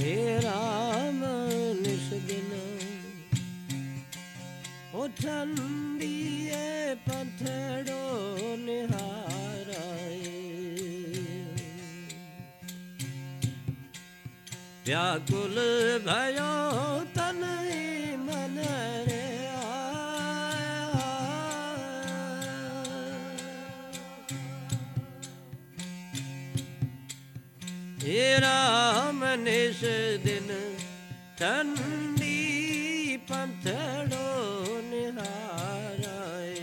हे राम पथड़ो निहाराए व्याकुल भयो उस दिन ठंडी पंथड़ो निहाराए।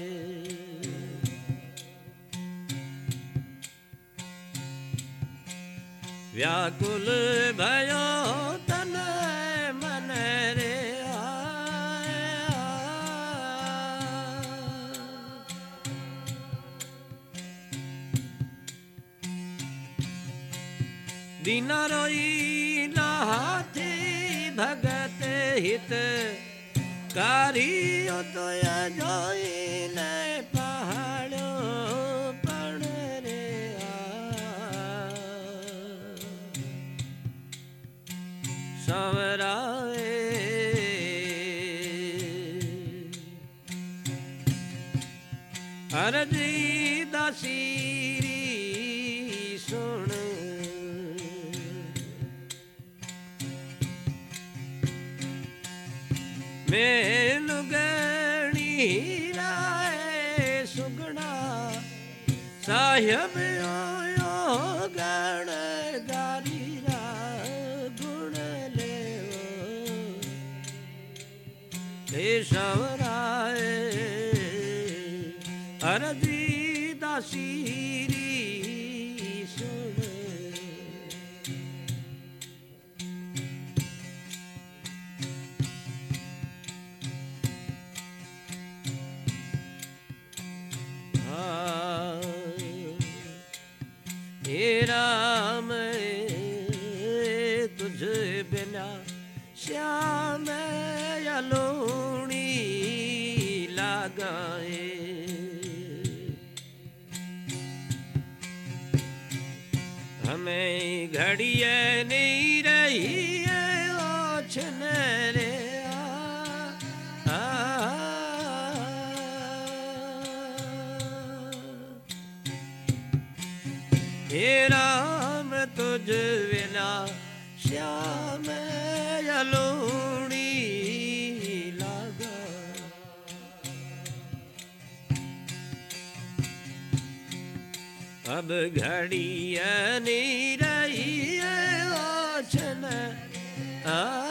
व्याकुल भयो तन मन रे दिना रोई नाथे भगत हित कारी उदय तो जोई नय अरदी दासी अब घड़िया निरई ओछन आ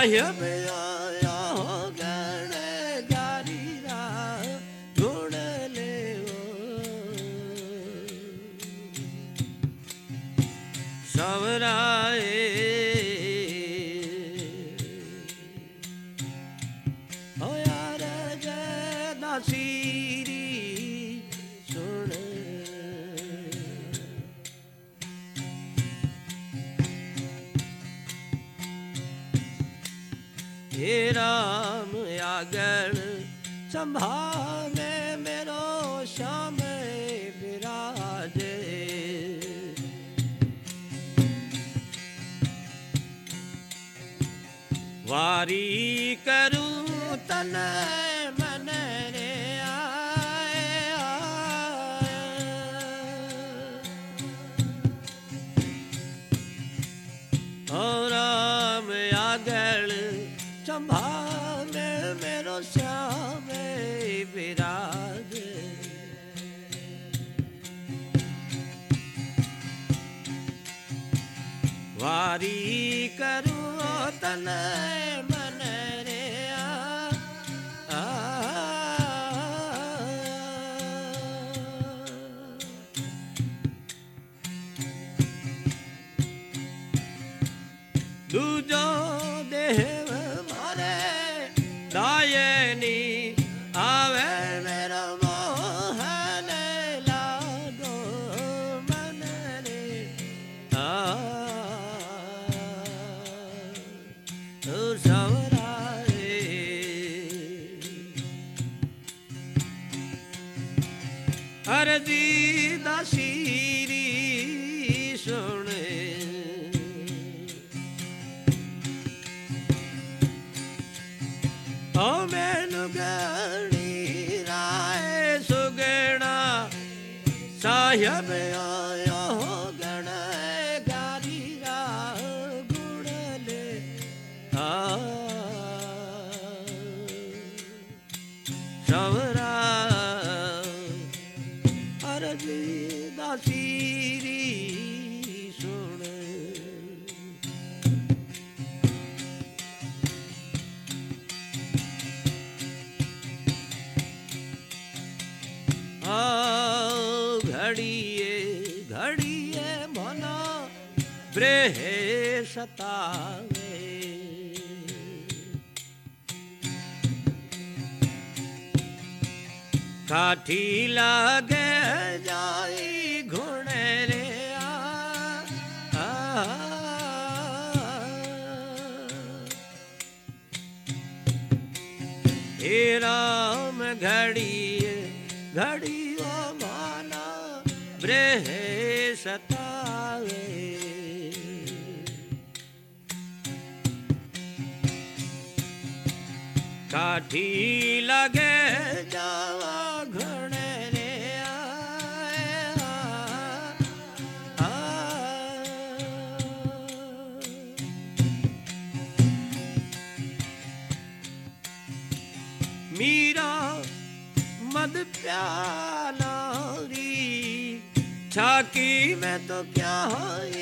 I hear me. संभाल मेरो श्याम विराज वारी करो तनय ਅਰਜੀ ਦਾ ਸ਼ੀਰੀ ਸੁਣੇ। ਓ ਮੈਨੂੰ ਗਣੀ ਰਾਏ ਸੁਗਣਾ ਸਾਹਿਬ ਆ ठाठी लागे जाई घुणे रे हे राम घड़ी घड़ी ओ माना ब्रह सतावे काठी लगे जावा प्याला री ठाकी मैं तो क्या है?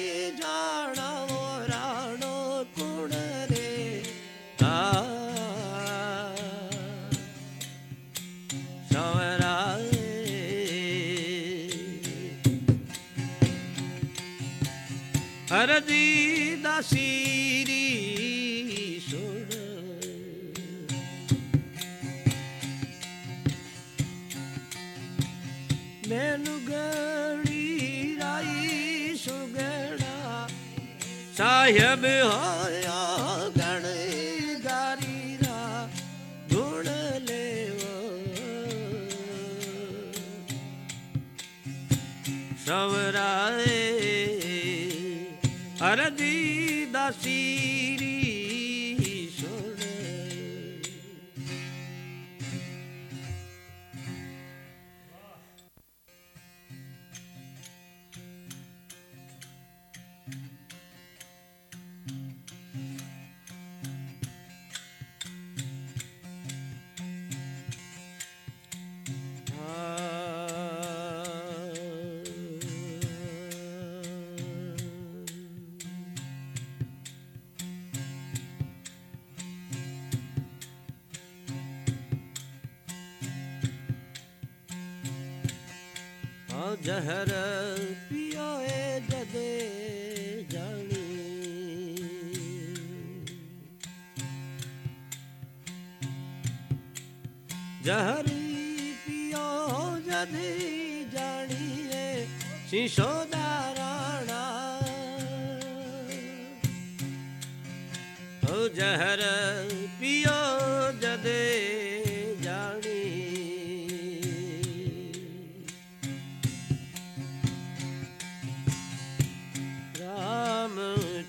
जहरत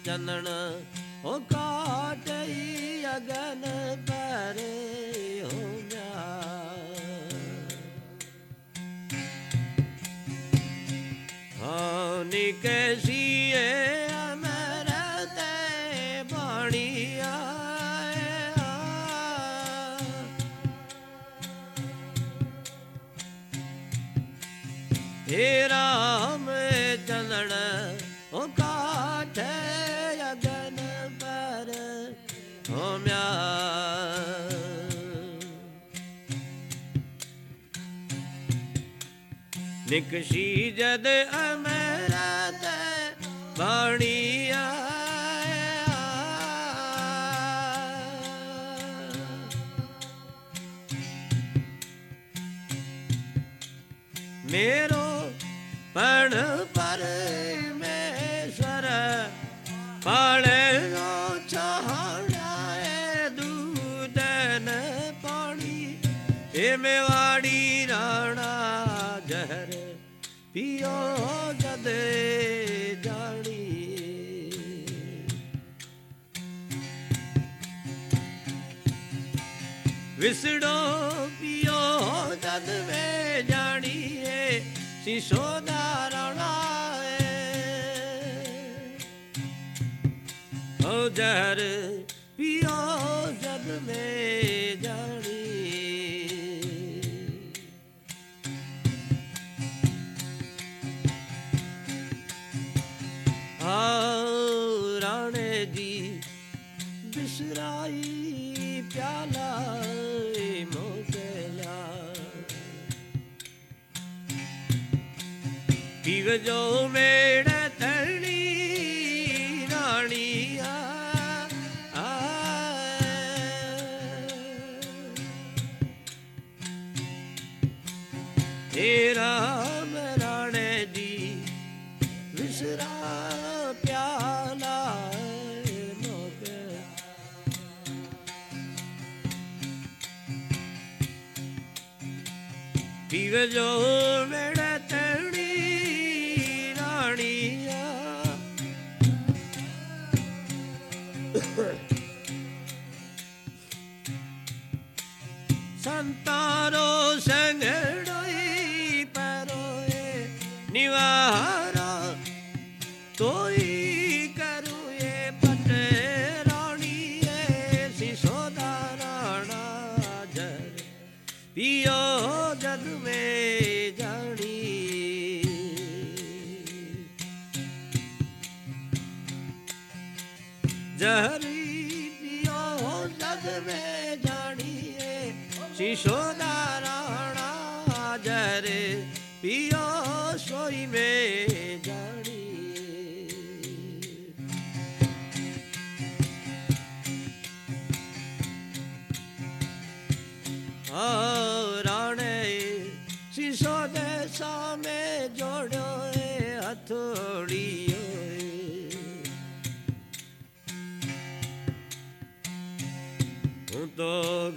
चनण हो काट अगन पर हो निकेश ਸ਼ੀ ਜਦ ਅਮਰਤ ਬਾਣੀ ਮੇਰੋ ਪਣ विसड़ो पियो जद में जानिए सिसोदा राणा ओ जहर पियो पीव जो मेड़ तणी राणिया तेरा राणे जी विसरा प्याला मोकला पीव जद में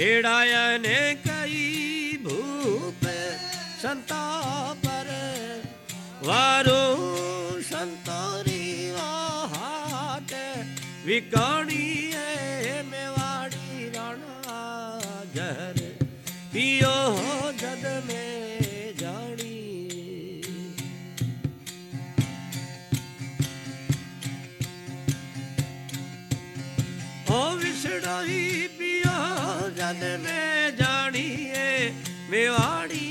एड़ाया ने कई भूप संता पर वारो संतोरी हाट विकाणी है मेवाड़ी राणा जहर पियो जद में जानी ओ विसड़ोई जद में जानिए मेवाड़ी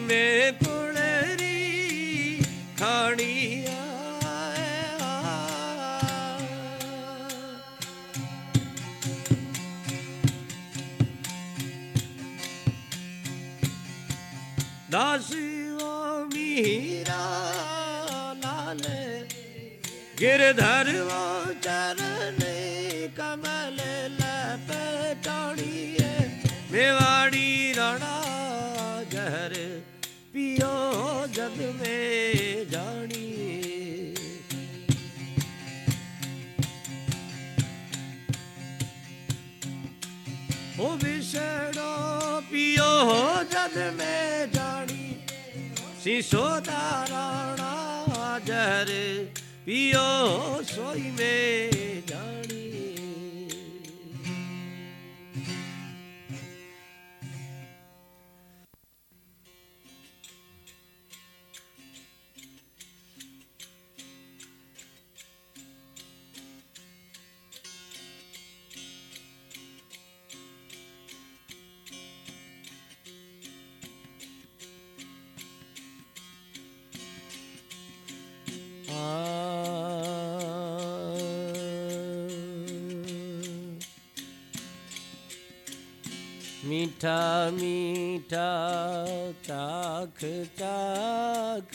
में कुड़री खाणिया दासी वो मीरा लाल गिरधर वो चरण जद में जानी सिसोदा राणा जहर पियो सोई में जानी। मीठा मीठा चाख चाख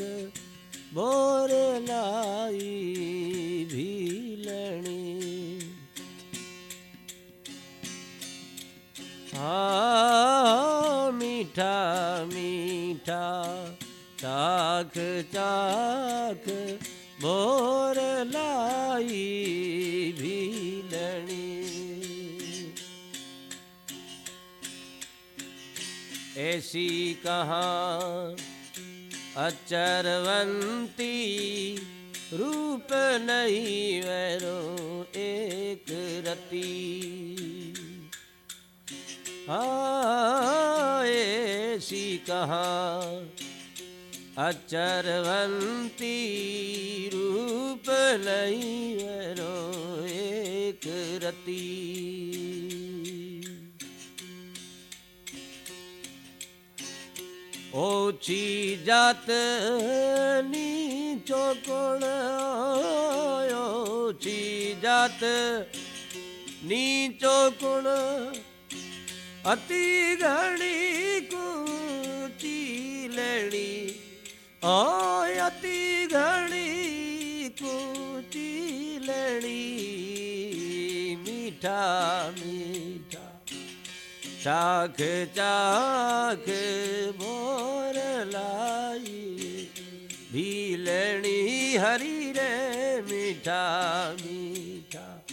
बोर लाई ऐसी कहाँ अचरवंती रूप नहीं वैरो एक रती। हाँ ऐसी कहाँ अचरवंती रूप नहीं वैरो एक रती। ઓછી જાત નીચો કોણ ઓછી જાત નીચો કોણ અતિ ઘણી કૂચી લેણી ઓય અતિ ઘણી કૂચી લેણી મીઠા મીઠા ચાખ ચાખ મોર लाई। भीलणी हरी रे मीठा मीठा।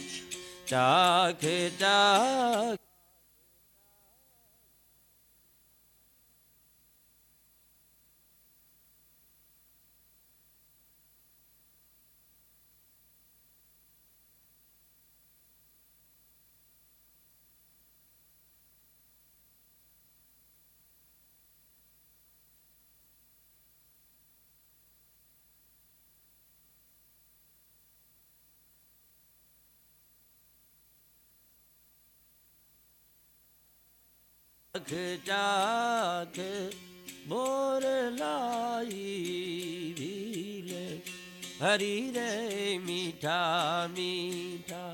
चाख चाख। ख चाख बोर लिर हरिर मीठा मीठा।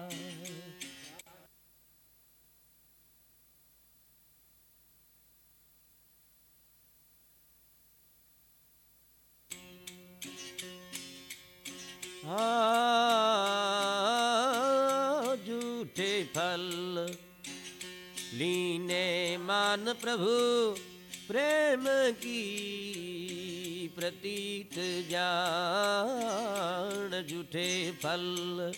प्रभु, प्रेम की प्रतीत जान झूठे फल।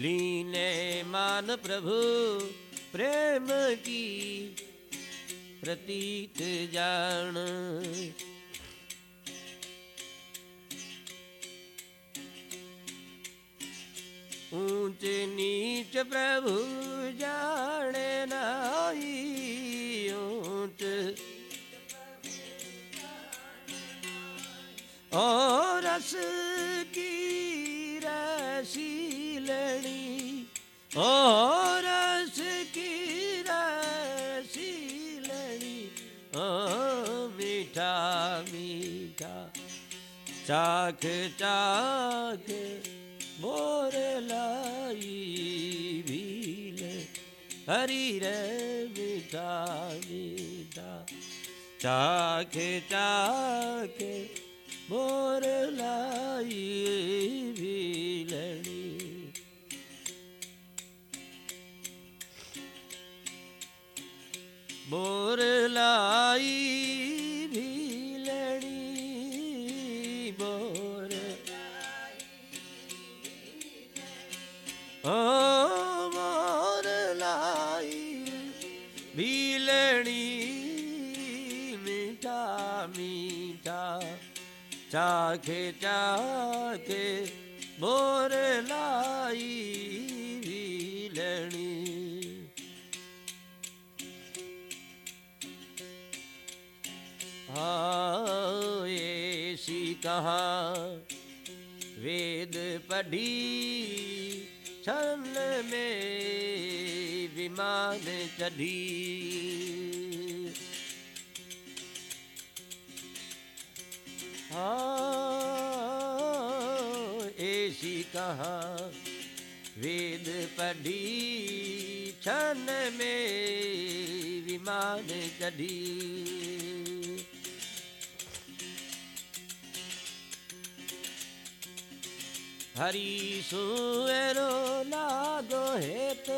लीने मान प्रभु, प्रेम की प्रतीत जान। ऊंच नीच प्रभु जाने नाई और रस की रसीलनी और रस की रसीलनी ओ मीठा मीठा चाख चाख मोर लाई भील हरी रे, मीठा मीठा चाख चाख मोर लाई भीलड़ी। मोर लाई भीलड़ी मोर ओ मोर लाई भीलड़ी मिठा चाखे चाखे मोर लाई भीलणी हाँ ऐसी कहाँ वेद पढ़ी छन में विमान चढ़ी। ऐसी कहाँ वेद पढ़ी छन में विमान चढ़ी। हरि सुएरो लागो हेत,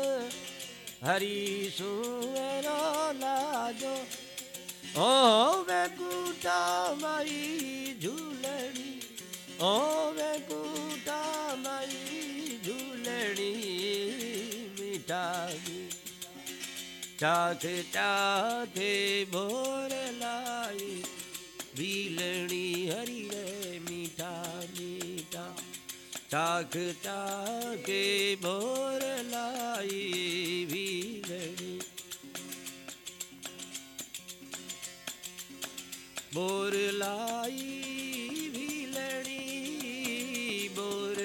हरि सुएरो लागो ओ वेकुटा माई झूलणी। ओ वेकुटा माई झूलणी मीठा चाख चाखे भोर लाई बीलणी हरि रे मीठा मीठा चाख चाखे भोर लाई बोर लाई भीलड़ी बोर।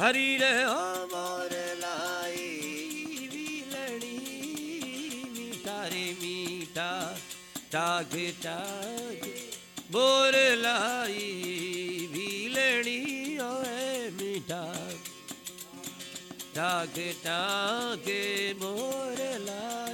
हरी रे हो बोर लाई भीलड़ी मीठा रे मीठा, टाग टाग। बोर लाई भीलड़ी ओए मीठा। टाग टाग, बोर लाई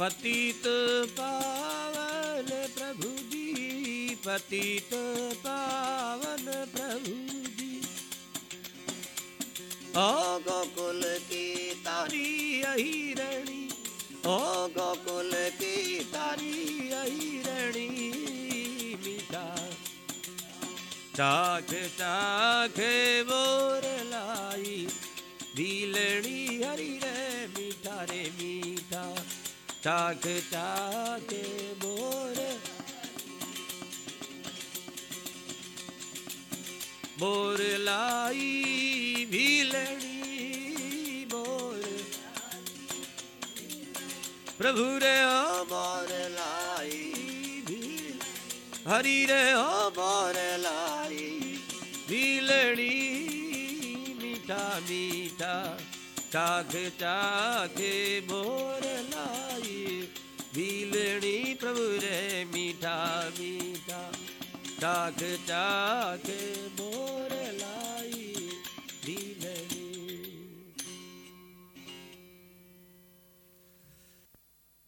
पतित पावन प्रभु जी पतित पावन प्रभु जी ओ गोकुल की तारी अहिरणी ओ गोकुल की तारी अहिरणी मीठा। चाख चाख, बोर लाई भीलड़ी हरी रे चाख चाख बोर। बोर लाई भीलड़ी, बोर। प्रभु रे ओ बोर लाई भील, हरि रे ओ बोर लाई भीलड़ी। मीठा मीठा चाख चाख बोर। भीलड़ी प्रभु रे मीठा मीठा चाख चाख